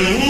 Toată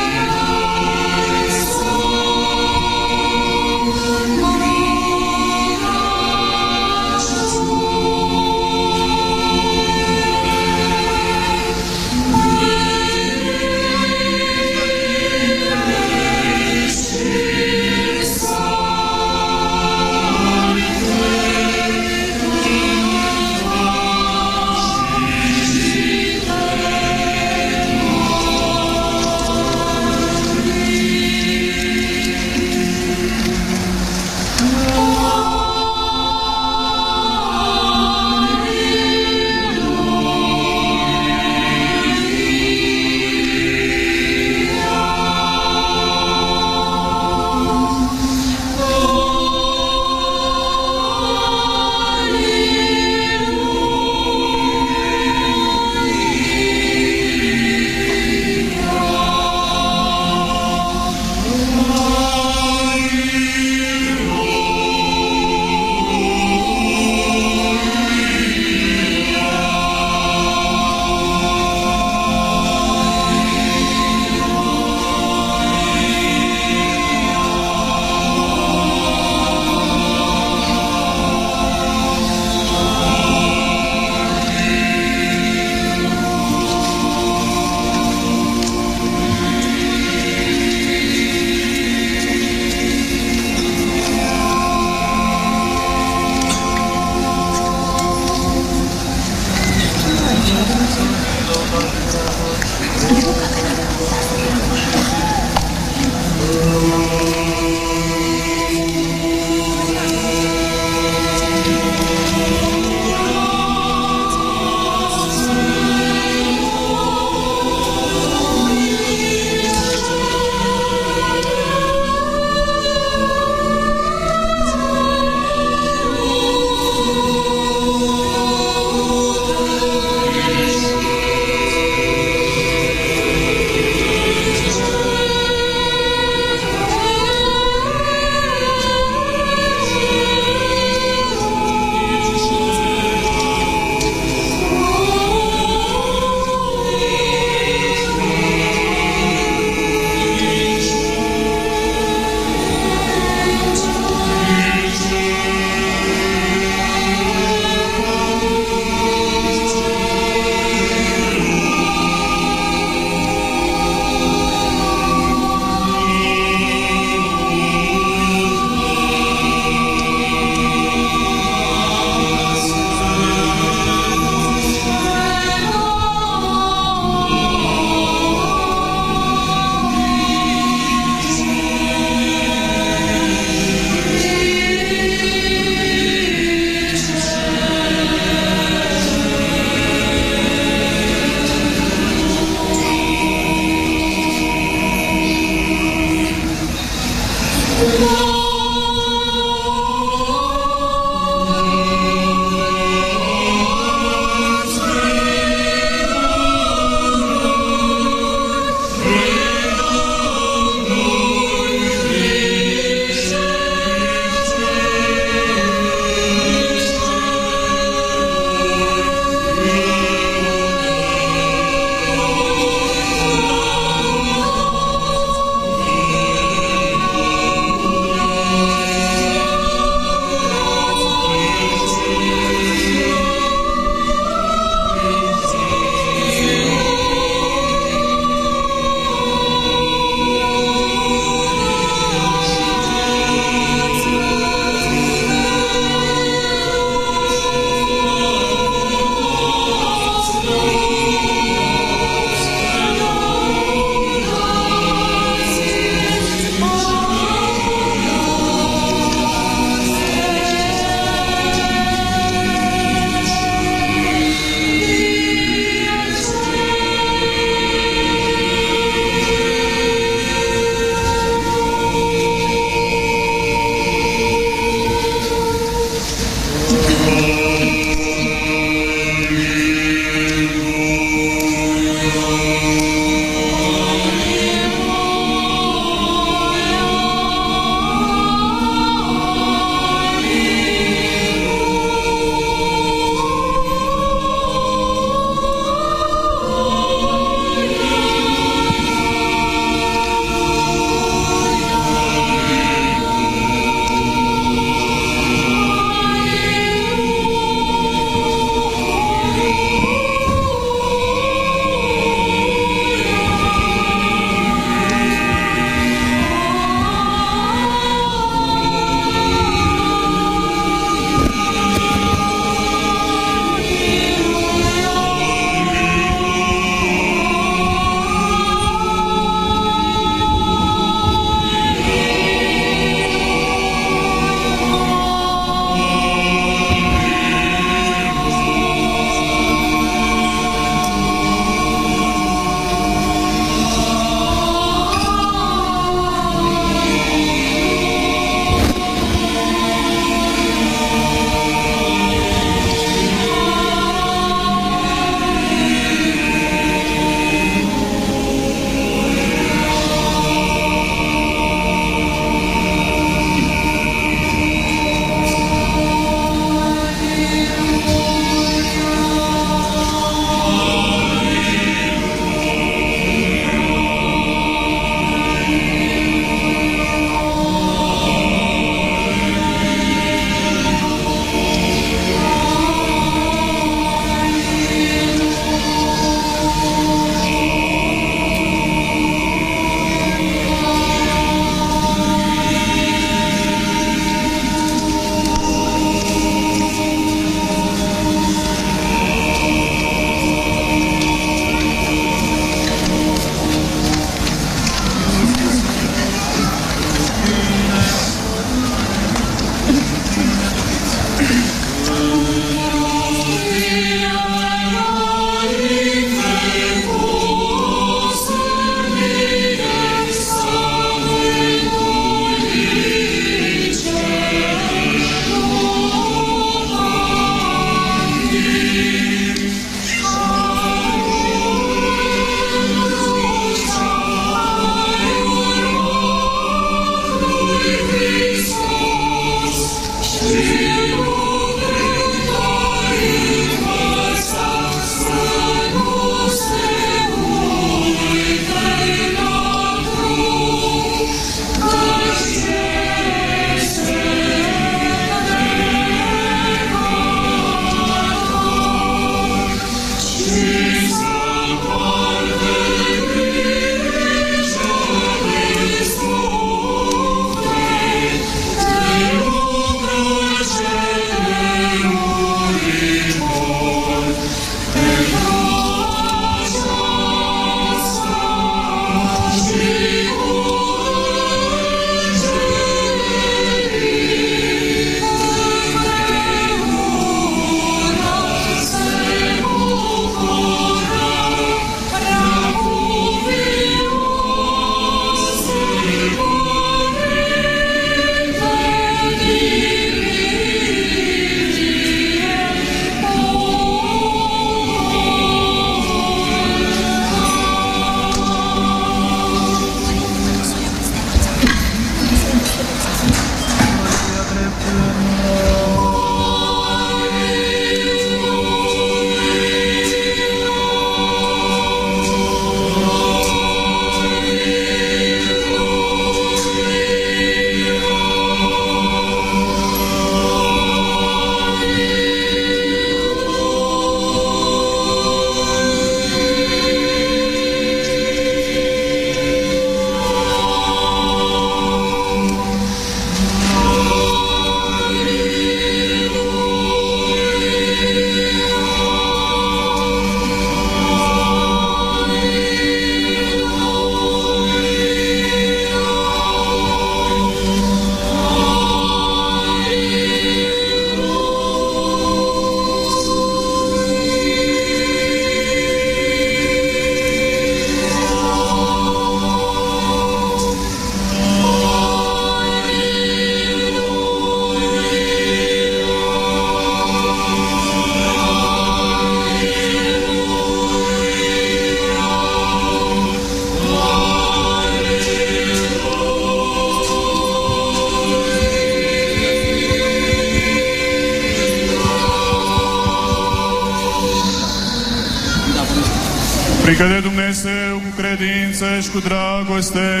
cu dragoste,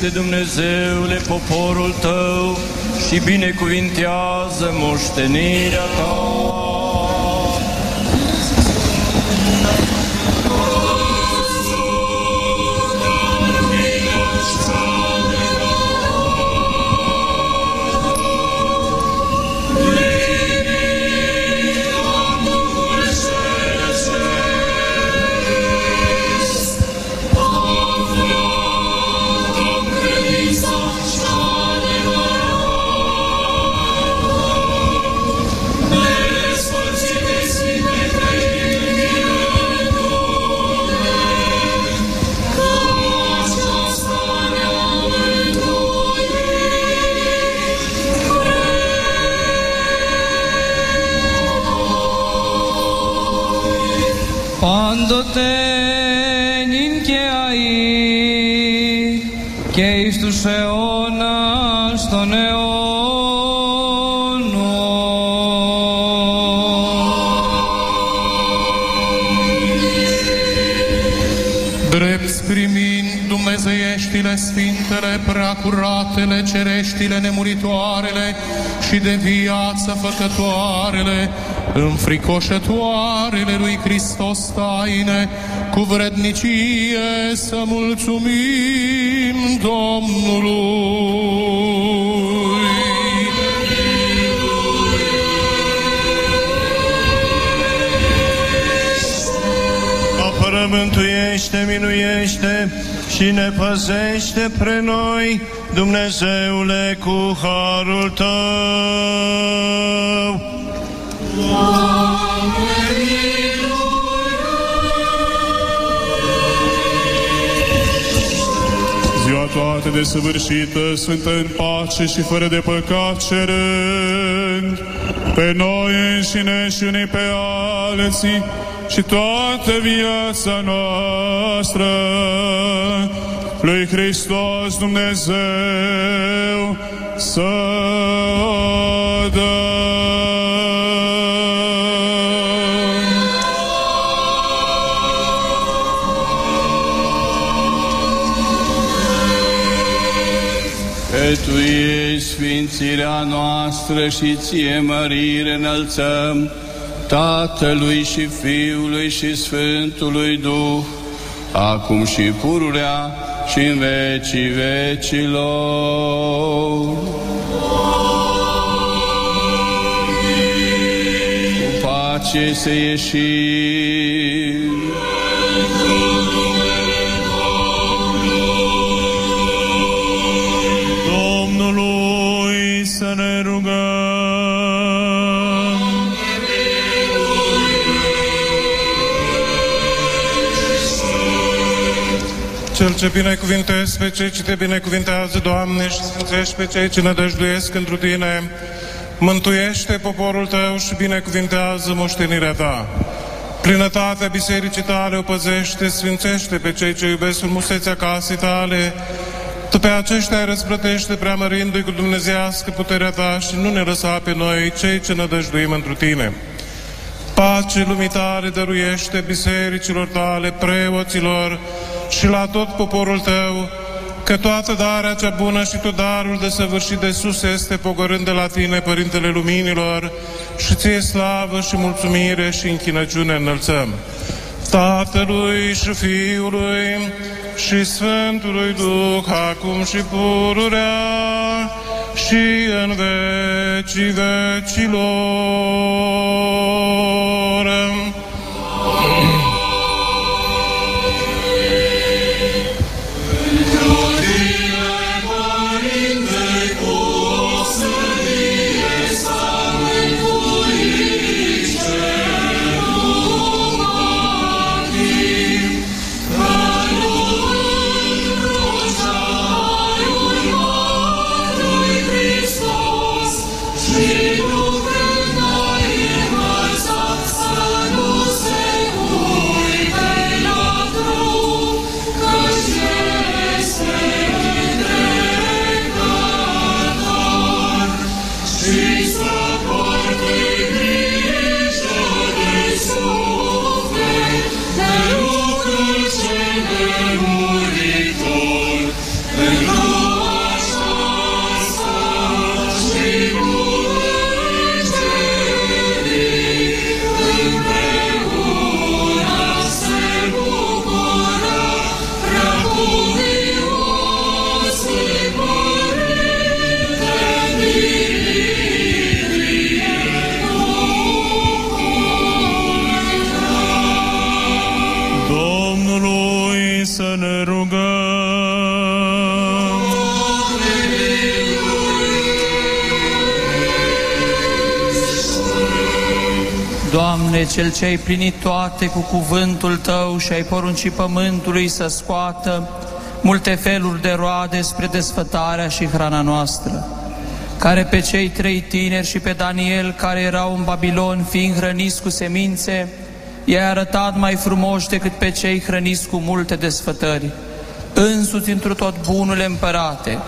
Mântuiește, Dumnezeule, poporul Tău și binecuvintează moștenirea Ta. Sfintele, preacuratele, cereștile, nemuritoarele și de viață făcătoarele, înfricoșătoarele lui Hristos taine, cu vrednicie să mulțumim Domnului. Apără, mântuiește, minuiește și ne păzește pre noi, Dumnezeule, cu harul Tău. Ziua toată desăvârșită, sfântă în pace și fără de păcat cerând pe noi înșine și unii pe alții și toată viața noastră lui Hristos Dumnezeu să o dăm. Că Tu ești sfințirea noastră și ție mărire înălțăm Tatălui și Fiului și Sfântului Duh, acum și pururea și în vecii vecilor. Cu pace să ieșim. Cel ce binecuvintezi pe cei ce te binecuvintează, Doamne, și sfințești pe cei ce nădăjduiesc întru Tine, mântuiește poporul Tău și binecuvintează moștenirea Ta. Plinătatea bisericii Tale o păzește, sfințește pe cei ce iubesc frumusețea casei Tale, Tu pe aceștia îi răsplătește preamărindu-i cu dumnezească puterea Ta și nu ne lăsa pe noi, cei ce nădăjduim întru Tine. Pace lumii tale dăruiește bisericilor tale, preoților și la tot poporul tău, că toată darea cea bună și tot darul de săvârșit de sus este pogorând de la tine, Părintele Luminilor, și ție slavă și mulțumire și închinăciune înălțăm. Tatălui și Fiului și Sfântului Duh, acum și pururea și în vecii vecilor. Cel ce ai plinit toate cu cuvântul Tău și ai poruncit pământului să scoată multe feluri de roade spre desfătarea și hrana noastră, care pe cei trei tineri și pe Daniel care erau în Babilon fiind hrăniți cu semințe, i-ai arătat mai frumoși decât pe cei hrăniți cu multe desfătări. Însuți într tot bunul împărate,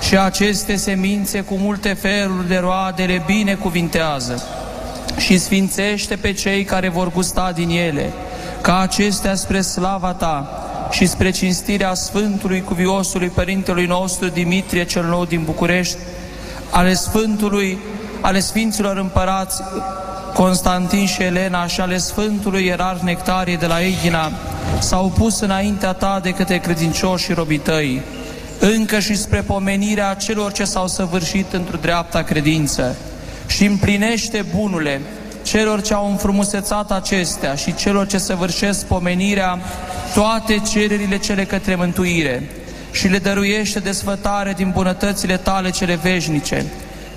și aceste semințe cu multe feluri de roade le binecuvintează și sfințește pe cei care vor gusta din ele, ca acestea spre slava Ta și spre cinstirea Sfântului Cuviosului Părintelui nostru Dimitrie cel Nou din București, ale Sfântului, ale Sfinților Împărați Constantin și Elena și ale Sfântului Ierar Nectarie de la Eghina, s-au pus înaintea Ta de către credincioși și robităi, încă și spre pomenirea celor ce s-au săvârșit într-o dreapta credință și împlinește bunule celor ce au înfrumusețat acestea și celor ce săvârșesc pomenirea toate cererile cele către mântuire și le dăruiește desfătare din bunătățile tale cele veșnice,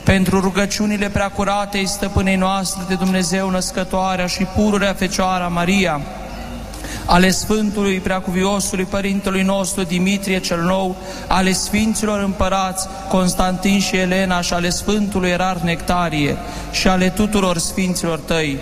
pentru rugăciunile preacuratei stăpânei noastre de Dumnezeu născătoarea și pururea Fecioara Maria, ale Sfântului Preacuviosului Părintelui nostru Dimitrie cel Nou, ale Sfinților Împărați Constantin și Elena și ale Sfântului Erar Nectarie și ale tuturor Sfinților Tăi,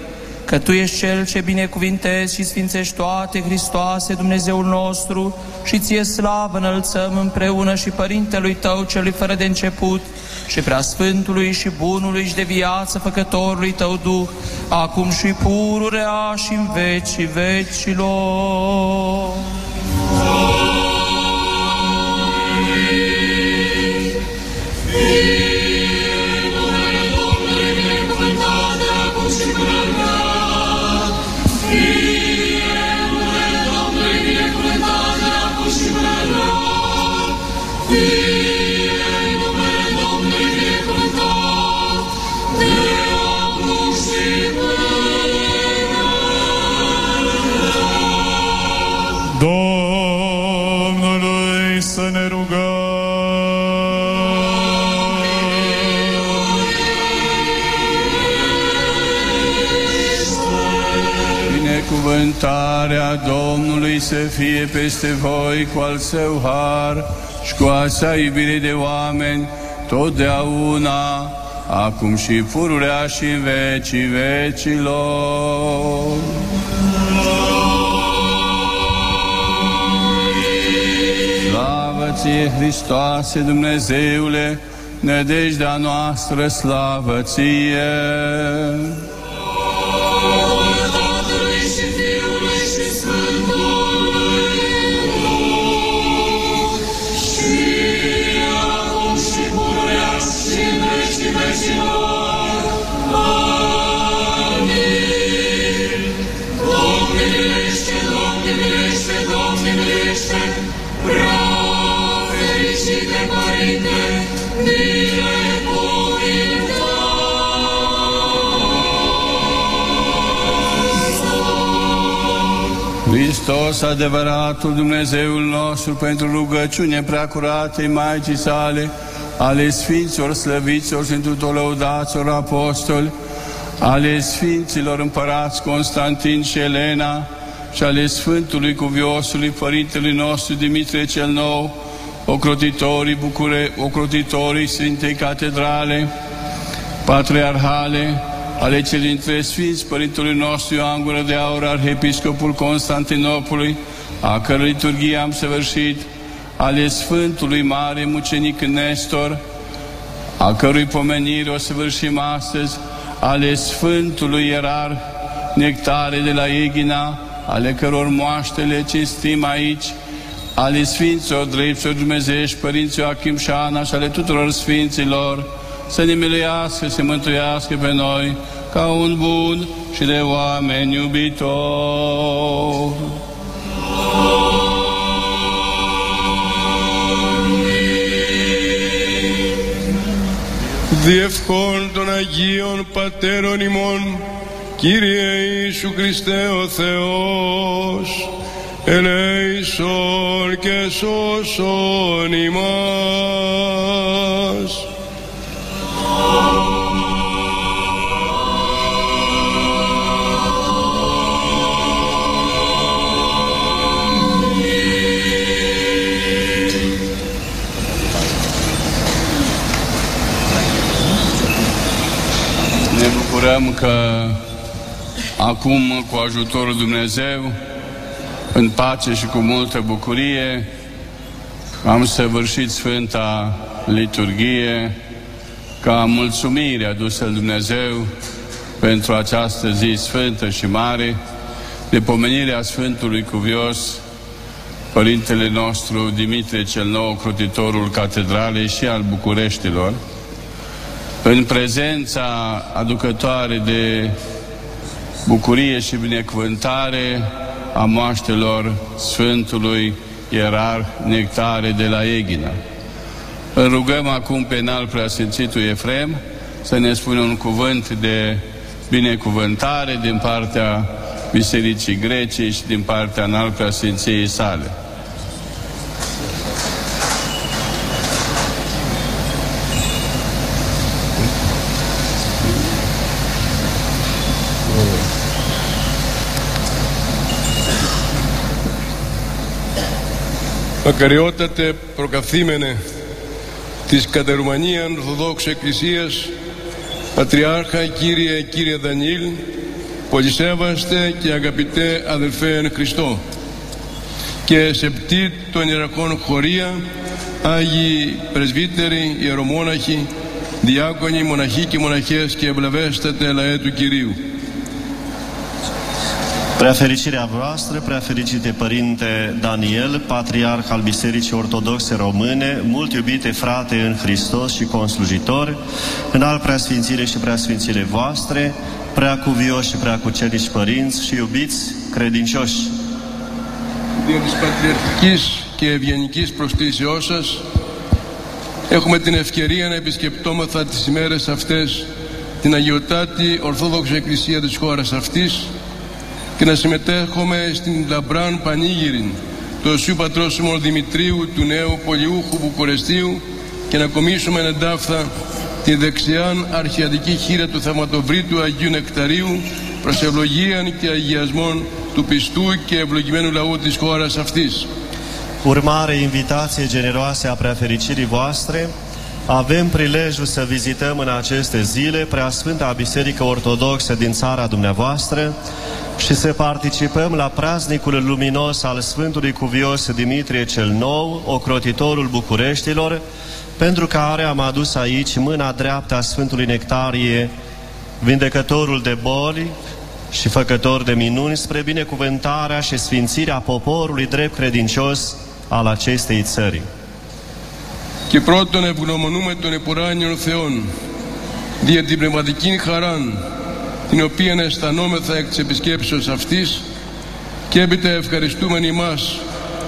că Tu ești Cel ce binecuvintezi și sfințești toate, Hristoase, Dumnezeul nostru, și Ție slavă înălțăm împreună și Părintelui Tău, Celui fără de început, și prea Sfântului și Bunului și de viață Făcătorului Tău Duh, acum și pururea și în vecii vecilor. Domnului să fie peste voi cu al său har și cu a sa iubire de oameni, totdeauna, acum și pururea și în vecii vecilor. Slavă ție, Hristoase, Dumnezeule, nădejdea noastră, slavă ție! Hristos, adevăratul Dumnezeul nostru, pentru rugăciune preacuratei Maicii sale, ale Sfinților slăviților și tuturor lăudaților apostoli, ale Sfinților împărați Constantin și Elena și ale Sfântului Cuviosului Părintelui nostru Dimitrie cel Nou, ocrotitorii Bucure, ocrotitorii Sfintei Catedrale, patriarhale, ale celor dintre Sfinți Părintului nostru Ioan Gură de Aur, Arhiepiscopul Constantinopolului, a cărui liturghie am săvârșit, ale Sfântului Mare Mucenic Nestor, a cărui pomenire o săvârșim astăzi, ale Sfântului Ierar Nectare de la Eghina, ale căror moaștele cinstim aici, ale Sfinților Dreptilor Dumnezeiești, Părinții Joachim și Ana și ale tuturor Sfinților, să ne miluiască, să mântuiască pe noi ca un bun și de oameni iubitor. Διευχών των Αγίων Πατέρων ημών, Κύριε Ιησού Χριστέ ο Θεός, ελέησον και σώσον ημάς. bucurăm că acum, cu ajutorul Dumnezeu, în pace și cu multă bucurie, am săvârșit Sfânta Liturghie, ca mulțumire adusă Dumnezeu pentru această zi sfântă și mare, de pomenirea Sfântului Cuvios, Părintele nostru Dimitrie cel Nou, crotitorul Catedralei și al Bucureștilor, în prezența aducătoare de bucurie și binecuvântare a moaștelor Sfântului Ierar Nectare de la Eghina. Îl rugăm acum pe înalt preasfințitul Efrem să ne spună un cuvânt de binecuvântare din partea Bisericii Grecii și din partea înalt preasfinției sale. Μακαριότατε προκαθήμενε της Κατερουμανίαν Ορθοδόξου Εκκλησίας Πατριάρχα Κύριε Κύριε Δανιήλ Πολυσέβαστε και αγαπητέ αδελφέ εν Χριστώ και σεπτή των ιεραρχών χωρία Άγιοι Πρεσβύτεροι, Ιερομόναχοι, Διάκονοι, Μοναχοί και Μοναχές και ευλαβέστατε λαέ του Κυρίου. Prea fericirea voastră, prea fericite Părinte Daniel, Patriarh al Bisericii Ortodoxe Române, mult iubite frate în Hristos și conslujitor, în al preasfințire și preasfințire voastre, prea cuvioși și prea cucerici părinți și iubiți credincioși. Δια της πατριαρχικής και ευγενικής προστήσεώς σας, έχουμε την ευκαιρία να επισκεπτόμεθα τις ημέρες αυτές την Αγιοτάτη Ορθόδοξη Εκκλησία της χώρας αυτής και να συμμετέχουμε στην Λαμπράν Πανήγυριν του Οσίου Πατρός Σιμών Δημητρίου του νέου πολιούχου Βουκουρεστίου και να κομίσουμε εντάφθα τη δεξιάν αρχιατική χείρα του θαυματοβρίτου Αγίου Νεκταρίου προς ευλογίαν και αγιασμόν του πιστού και ευλογημένου λαού της χώρας αυτής. Urmare invitație generoase a preafericirii voastre, avem prilejul să vizităm în aceste zile Preasfânta Biserică Ortodoxă din țara dumneavoastră și să participăm la praznicul luminos al Sfântului Cuvios Dimitrie cel Nou, ocrotitorul Bucureștilor, pentru care am adus aici mâna dreaptă a Sfântului Nectarie, vindecătorul de boli și făcător de minuni spre binecuvântarea și sfințirea poporului drept credincios al acestei țări. Και πρώτον ευγνωμονούμε τον επουράνιον Θεόν δια την πνευματική χαράν την οποία αισθανόμεθα εκ της επισκέψεως αυτής και έπειτα ευχαριστούμε ημάς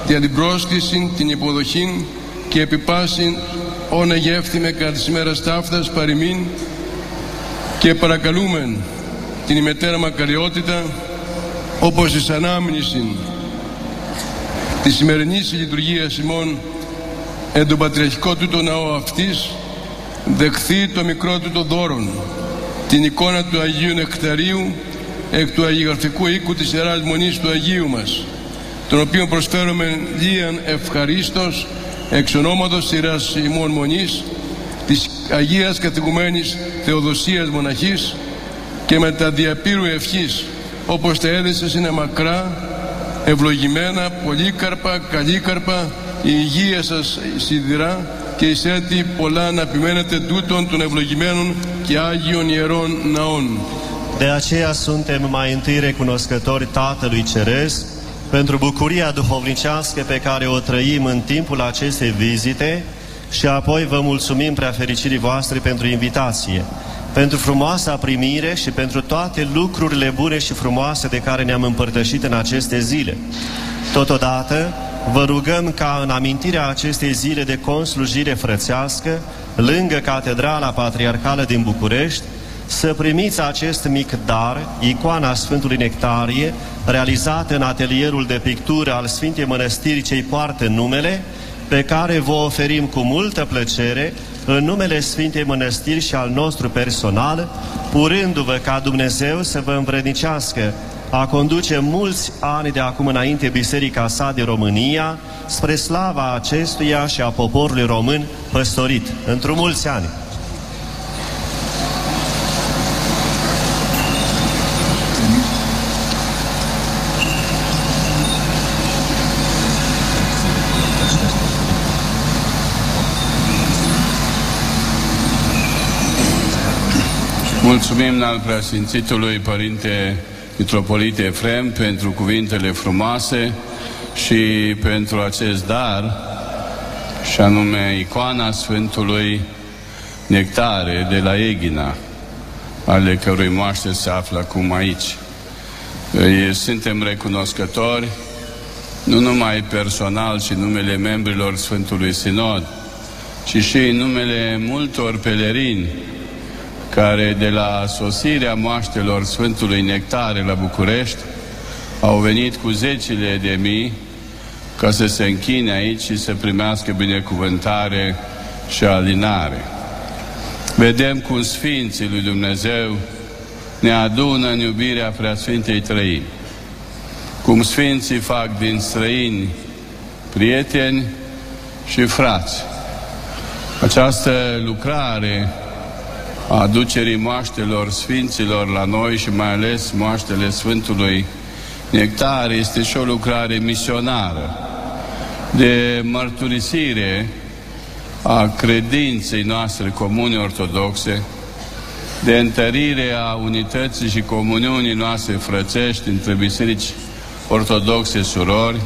για την πρόσκληση, την υποδοχή και επιπάση όν εγεύθυμε κατά της ημέρας ταύτας παροιμήν και παρακαλούμε την ημετέρα μακαριότητα όπως εις ανάμνηση της σημερινής λειτουργίας ημών εν τον πατριαρχικό του το ναό αυτής δεχθεί το μικρό του το δώρον την εικόνα του Αγίου Νεκταρίου εκ του Αγιγραφικού οίκου της Ιεράς Μονής του Αγίου μας τον οποίο προσφέρουμε λίαν ευχαρίστως εξ ονόματος σειράς ημών Μονής της Αγίας Καθηγουμένης Θεοδοσίας Μοναχής και με τα διαπήρου ευχής όπως τα έδεσες είναι μακρά ευλογημένα, πολύκαρπα, καλύκαρπα η υγεία σας σιδηρά και εις έτη πολλά να επιμένετε τούτων των ευλογημένων και Άγιων Ιερών Ναών. De aceea suntem mai întâi recunoscători Tatălui Ceresc pentru bucuria duhovnicească pe care o trăim în timpul acestei vizite și apoi vă mulțumim prea fericirii voastre pentru invitație, pentru frumoasa primire și pentru toate lucrurile bune și frumoase de care ne-am împărtășit în aceste zile. Totodată, vă rugăm ca în amintirea acestei zile de conslujire frățească, lângă Catedrala Patriarcală din București, să primiți acest mic dar, icoana Sfântului Nectarie, realizată în atelierul de pictură al Sfintei Mănăstiri cei poartă numele, pe care vă oferim cu multă plăcere în numele Sfintei Mănăstiri și al nostru personal, urându-vă ca Dumnezeu să vă învrednicească a conduce mulți ani de acum înainte biserica sa de România spre slava acestuia și a poporului român păstorit, într-un mulți ani. Mulțumim al preasfințitului Părinte Mitropolite Efrem pentru cuvintele frumoase și pentru acest dar, și anume icoana Sfântului Nectare de la Eghina, ale cărui moaște se află acum aici. Suntem recunoscători, nu numai personal și numele membrilor Sfântului Sinod, ci și în numele multor pelerini care de la sosirea moaștelor Sfântului Nectare la București au venit cu zecile de mii ca să se închine aici și să primească binecuvântare și alinare. Vedem cum Sfinții lui Dumnezeu ne adună în iubirea Preasfintei Trăini. Cum Sfinții fac din străini prieteni și frați. Această lucrare a aducerii moaștelor Sfinților la noi și mai ales moaștele Sfântului Nectar este și o lucrare misionară de mărturisire a credinței noastre comune ortodoxe, de întărire a unității și comuniunii noastre frățești între biserici ortodoxe surori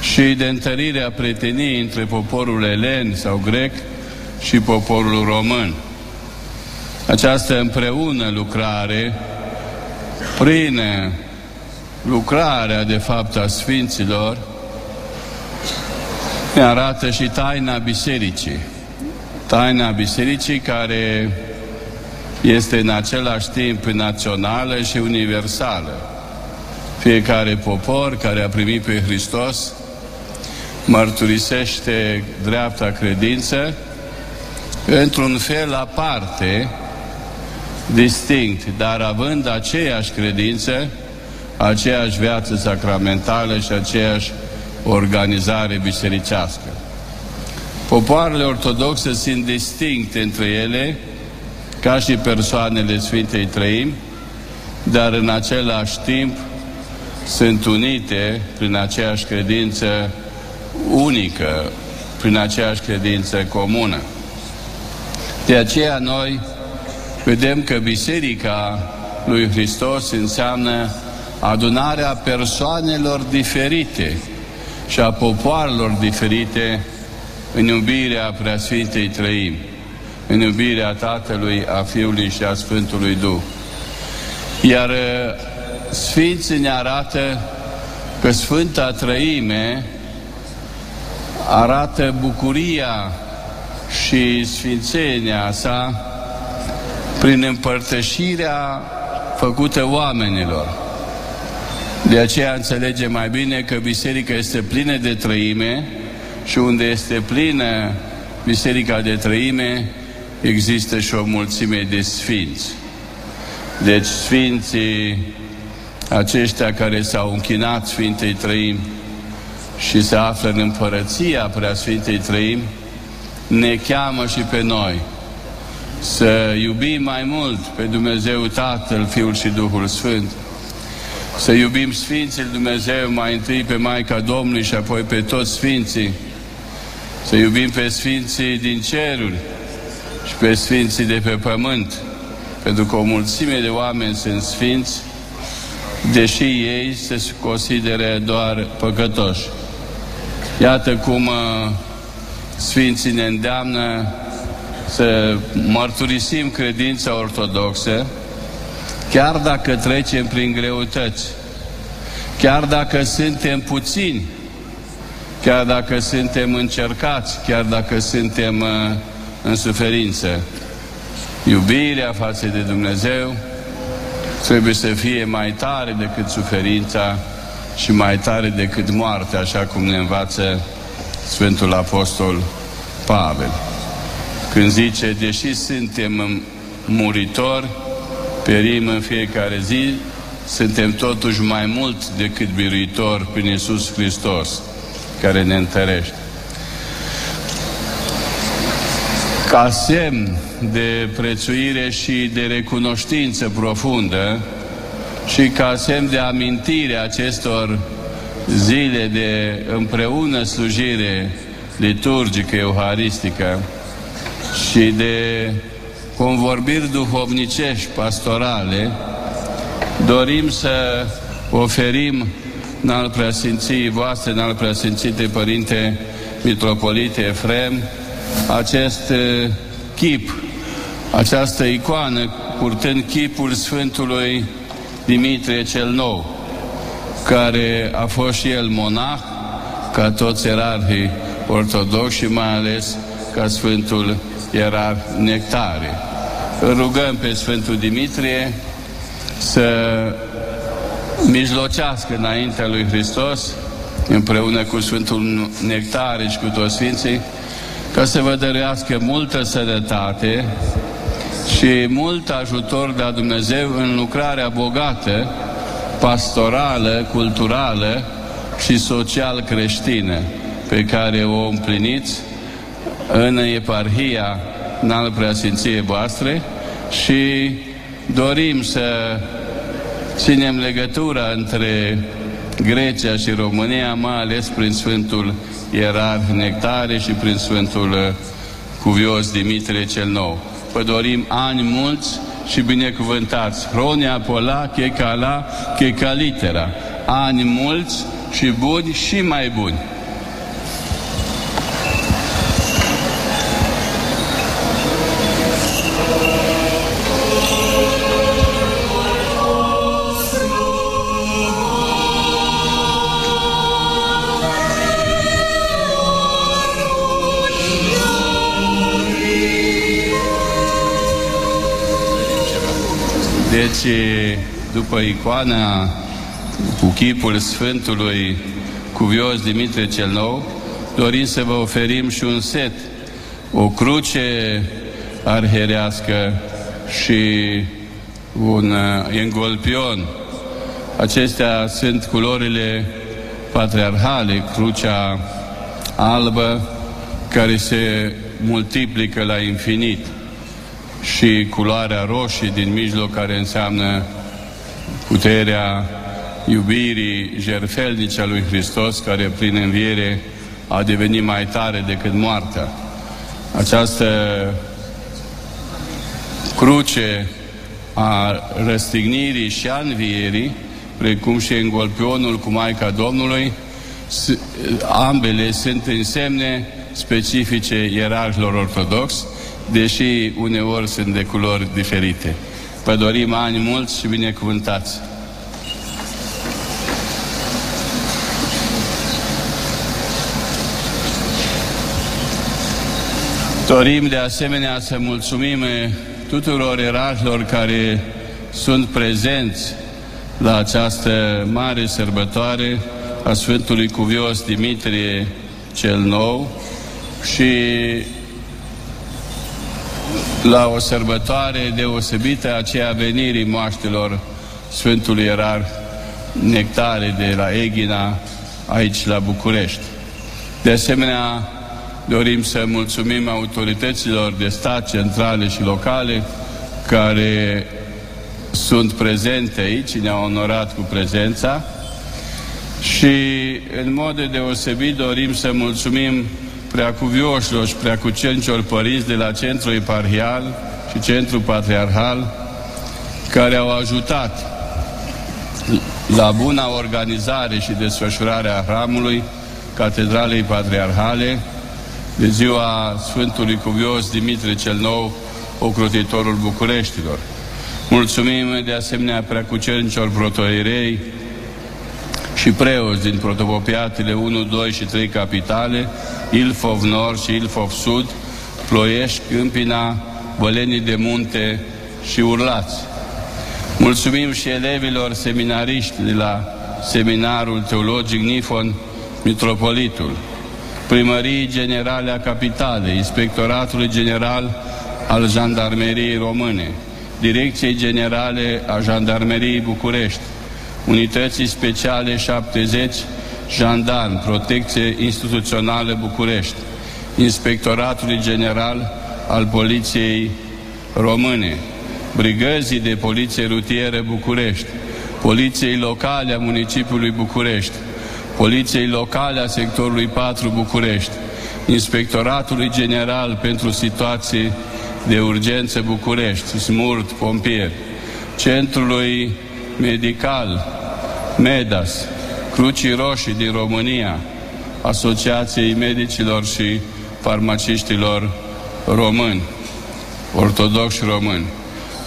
și de întărire a prieteniei între poporul elen sau grec și poporul român. Această împreună lucrare, prin lucrarea de fapt a Sfinților, ne arată și taina bisericii. Taina bisericii care este în același timp națională și universală. Fiecare popor care a primit pe Hristos mărturisește dreapta credință într-un fel aparte, distinct, dar având aceeași credință, aceeași viață sacramentală și aceeași organizare bisericească. Popoarele ortodoxe sunt distincte între ele, ca și persoanele Sfintei Trăim, dar în același timp sunt unite prin aceeași credință unică, prin aceeași credință comună. De aceea noi vedem că Biserica lui Hristos înseamnă adunarea persoanelor diferite și a popoarelor diferite în iubirea Preasfintei Trăim, în iubirea Tatălui, a Fiului și a Sfântului Duh. Iar uh, Sfinții ne arată că Sfânta Trăime arată bucuria și sfințenia sa prin împărtășirea făcută oamenilor. De aceea înțelege mai bine că biserica este plină de trăime și unde este plină biserica de trăime, există și o mulțime de sfinți. Deci sfinții aceștia care s-au închinat Sfintei Trăim și se află în împărăția Preasfintei Trăim, ne cheamă și pe noi să iubim mai mult pe Dumnezeu Tatăl, Fiul și Duhul Sfânt, să iubim Sfinții Dumnezeu mai întâi pe Maica Domnului și apoi pe toți Sfinții, să iubim pe Sfinții din ceruri și pe Sfinții de pe pământ, pentru că o mulțime de oameni sunt Sfinți, deși ei se consideră doar păcătoși. Iată cum uh, Sfinții ne îndeamnă să mărturisim credința ortodoxă, chiar dacă trecem prin greutăți, chiar dacă suntem puțini, chiar dacă suntem încercați, chiar dacă suntem uh, în suferință. Iubirea față de Dumnezeu trebuie să fie mai tare decât suferința și mai tare decât moartea, așa cum ne învață Sfântul Apostol Pavel. Când zice, deși suntem muritori, perim în fiecare zi, suntem totuși mai mult decât biruitori prin Iisus Hristos, care ne întărește. Ca semn de prețuire și de recunoștință profundă și ca semn de amintire acestor zile de împreună slujire liturgică, euharistică și de convorbiri duhovnicești pastorale, dorim să oferim în al preasfinției voastre, în al preasfințite Părinte Mitropolite Efrem, acest chip, această icoană purtând chipul Sfântului Dimitrie cel Nou, care a fost și el monah, ca toți erarhii ortodoxi și mai ales ca Sfântul Ierarh Nectare. Îl rugăm pe Sfântul Dimitrie să mijlocească înaintea lui Hristos împreună cu Sfântul Nectare și cu toți Sfinții ca să vă dărească multă sănătate și mult ajutor de la Dumnezeu în lucrarea bogată, pastorală, culturală și social creștină pe care o împliniți în eparhia în al preasfinției voastre și dorim să ținem legătura între Grecia și România, mai ales prin Sfântul Ierarh Nectare și prin Sfântul Cuvios Dimitrie cel Nou. Vă dorim ani mulți și binecuvântați. Hronia pola, che cala, che calitera. Ani mulți și buni și mai buni. Deci, după icoana cu chipul Sfântului Cuvios Dimitrie cel Nou, dorim să vă oferim și un set, o cruce arherească și un engolpion. Acestea sunt culorile patriarhale, crucea albă care se multiplică la infinit și culoarea roșie din mijloc care înseamnă puterea iubirii jerfelnice a lui Hristos care prin înviere a devenit mai tare decât moartea. Această cruce a răstignirii și a învierii, precum și engolpionul cu Maica Domnului, ambele sunt însemne specifice ierarhilor ortodoxi, deși uneori sunt de culori diferite. Vă dorim ani mulți și binecuvântați! Dorim de asemenea să mulțumim tuturor erarhilor care sunt prezenți la această mare sărbătoare a Sfântului Cuvios Dimitrie cel Nou și la o sărbătoare deosebită aceea venirii moaștelor Sfântului Erar Nectare de la Eghina aici la București. De asemenea, dorim să mulțumim autorităților de stat centrale și locale care sunt prezente aici, ne-au onorat cu prezența și în mod deosebit dorim să mulțumim preacuvioșilor și preacucencilor părinți de la Centrul Eparhial și Centrul Patriarhal care au ajutat la buna organizare și desfășurare a hramului Catedralei Patriarhale de ziua Sfântului Cuvios Dimitrie cel Nou, ocrotitorul Bucureștilor. Mulțumim de asemenea preacucencilor protoierei și preoți din protopopiatele 1, 2 și 3 capitale, Ilfov Nord și Ilfov Sud, Ploiești, Câmpina, Bălenii de Munte și Urlați. Mulțumim și elevilor seminariști de la Seminarul Teologic Nifon, Mitropolitul, Primăriei Generale a Capitalei, Inspectoratului General al Jandarmeriei Române, Direcției Generale a Jandarmeriei București, Unității Speciale 70, Jandarm, Protecție Instituțională București, Inspectoratului General al Poliției Române, Brigăzii de Poliție Rutieră București, Poliției Locale a Municipiului București, Poliției Locale a Sectorului 4 București, Inspectoratului General pentru Situații de Urgență București, SMURT Pompier, Centrului Medical MEDAS, Crucii Roșii din România, Asociației Medicilor și Farmaciștilor Români, ortodoxi români,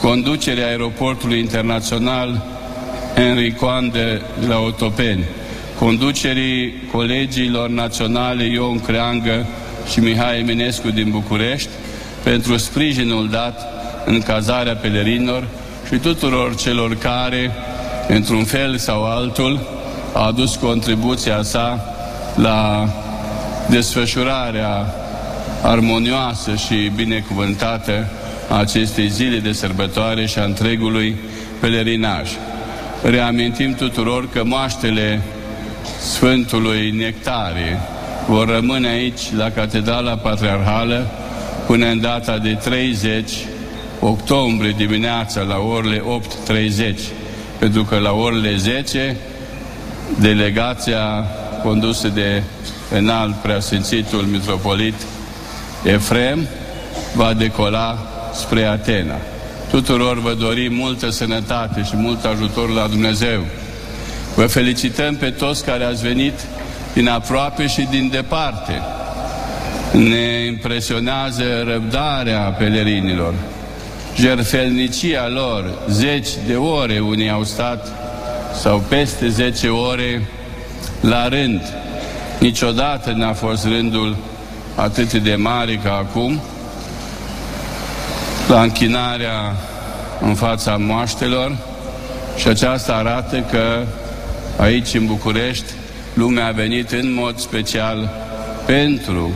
conducerea aeroportului internațional Enricoan de la Otopeni, conducerii colegiilor naționale Ion Creangă și Mihai Eminescu din București pentru sprijinul dat în cazarea pelerinilor și tuturor celor care, într-un fel sau altul, a adus contribuția sa la desfășurarea armonioasă și binecuvântată a acestei zile de sărbătoare și a întregului pelerinaj. Reamintim tuturor că moaștele Sfântului Nectarie vor rămâne aici la Catedrala Patriarhală până în data de 30 octombrie dimineața la orele 8.30 pentru că la orele 10 delegația condusă de înalt preasfințitul mitropolit Efrem va decola spre Atena. Tuturor vă dorim multă sănătate și mult ajutor la Dumnezeu. Vă felicităm pe toți care ați venit din aproape și din departe. Ne impresionează răbdarea pelerinilor, jerfelnicia lor, zeci de ore unii au stat sau peste zece ore la rând. Niciodată n-a fost rândul atât de mare ca acum la închinarea în fața moaștelor și aceasta arată că aici în București lumea a venit în mod special pentru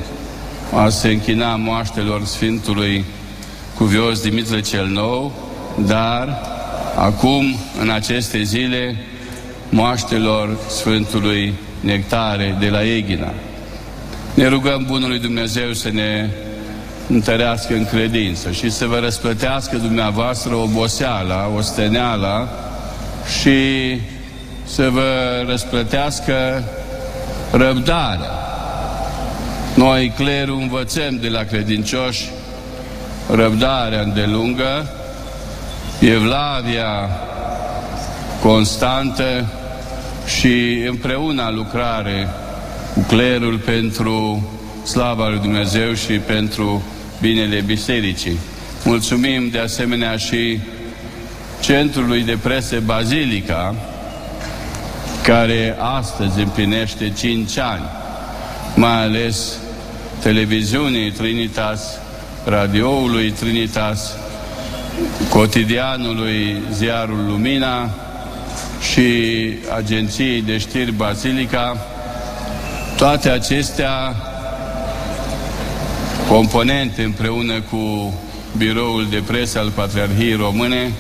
a se închina moaștelor Sfântului Cuvios Dimitrie cel Nou, dar acum, în aceste zile, moaștelor Sfântului Nectare de la Eghina. Ne rugăm Bunului Dumnezeu să ne întărească în credință și să vă răsplătească dumneavoastră oboseala, osteneala și să vă răsplătească răbdarea. Noi, clerul, învățăm de la credincioși răbdarea îndelungă, evlavia constantă și împreună lucrare cu clerul pentru slava lui Dumnezeu și pentru binele bisericii. Mulțumim de asemenea și Centrului de Prese Bazilica, care astăzi împlinește 5 ani, mai ales televiziunii Trinitas, radioului Trinitas, cotidianului Ziarul Lumina și agenției de știri Bazilica, toate acestea componente împreună cu biroul de presă al Patriarhiei Române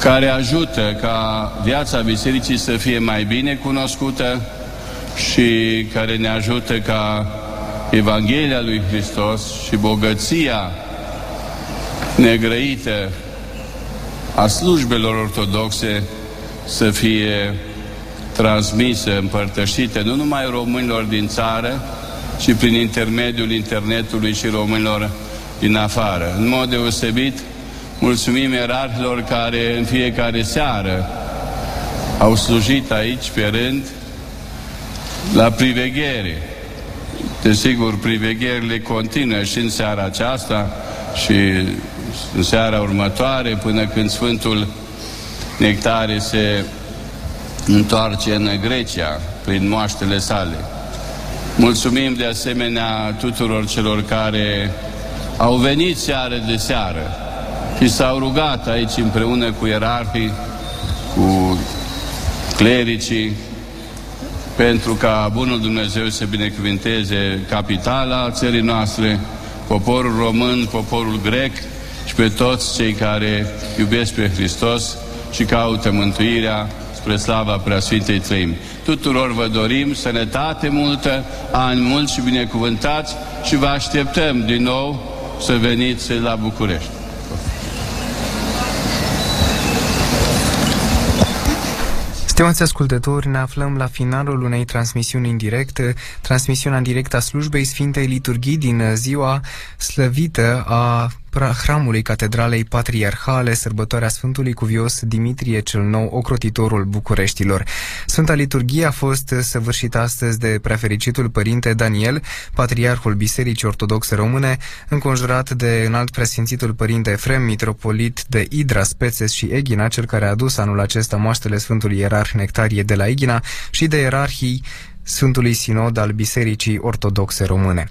care ajută ca viața bisericii să fie mai bine cunoscută și care ne ajută ca Evanghelia lui Hristos și bogăția negrăită a slujbelor ortodoxe să fie transmisă, împărtășită nu numai românilor din țară, ci prin intermediul internetului și românilor din afară. În mod deosebit, mulțumim erarhilor care în fiecare seară au slujit aici pe rând la priveghere. Desigur, privegherile continuă și în seara aceasta și în seara următoare, până când Sfântul Nectare se întoarce în Grecia prin moaștele sale. Mulțumim de asemenea tuturor celor care au venit seară de seară și s-au rugat aici împreună cu ierarhii, cu clericii, pentru ca Bunul Dumnezeu să binecuvinteze capitala țării noastre, poporul român, poporul grec și pe toți cei care iubesc pe Hristos și caută mântuirea spre slava Preasfintei Trăimi. Tuturor vă dorim sănătate multă, ani mulți și binecuvântați și vă așteptăm din nou să veniți la București. Stimați ascultători, ne aflăm la finalul unei transmisiuni în direct, transmisiunea în direct a slujbei Sfintei Liturghii din ziua slăvită a hramului Catedralei Patriarhale, sărbătoarea Sfântului Cuvios Dimitrie cel Nou, ocrotitorul Bucureștilor. Sfânta Liturghie a fost săvârșită astăzi de prefericitul Părinte Daniel, Patriarhul Bisericii Ortodoxe Române, înconjurat de înalt preasfințitul Părinte Efrem, mitropolit de Idra, Spețes și Eghina, cel care a adus anul acesta moaștele Sfântului Ierarh Nectarie de la Eghina și de ierarhii Sfântului Sinod al Bisericii Ortodoxe Române.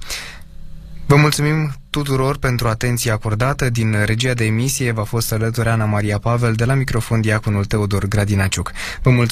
Vă mulțumim tuturor pentru atenția acordată. Din regia de emisie v-a fost alături Ana Maria Pavel, de la microfon diaconul Teodor Gradinaciuc. Vă mulțumim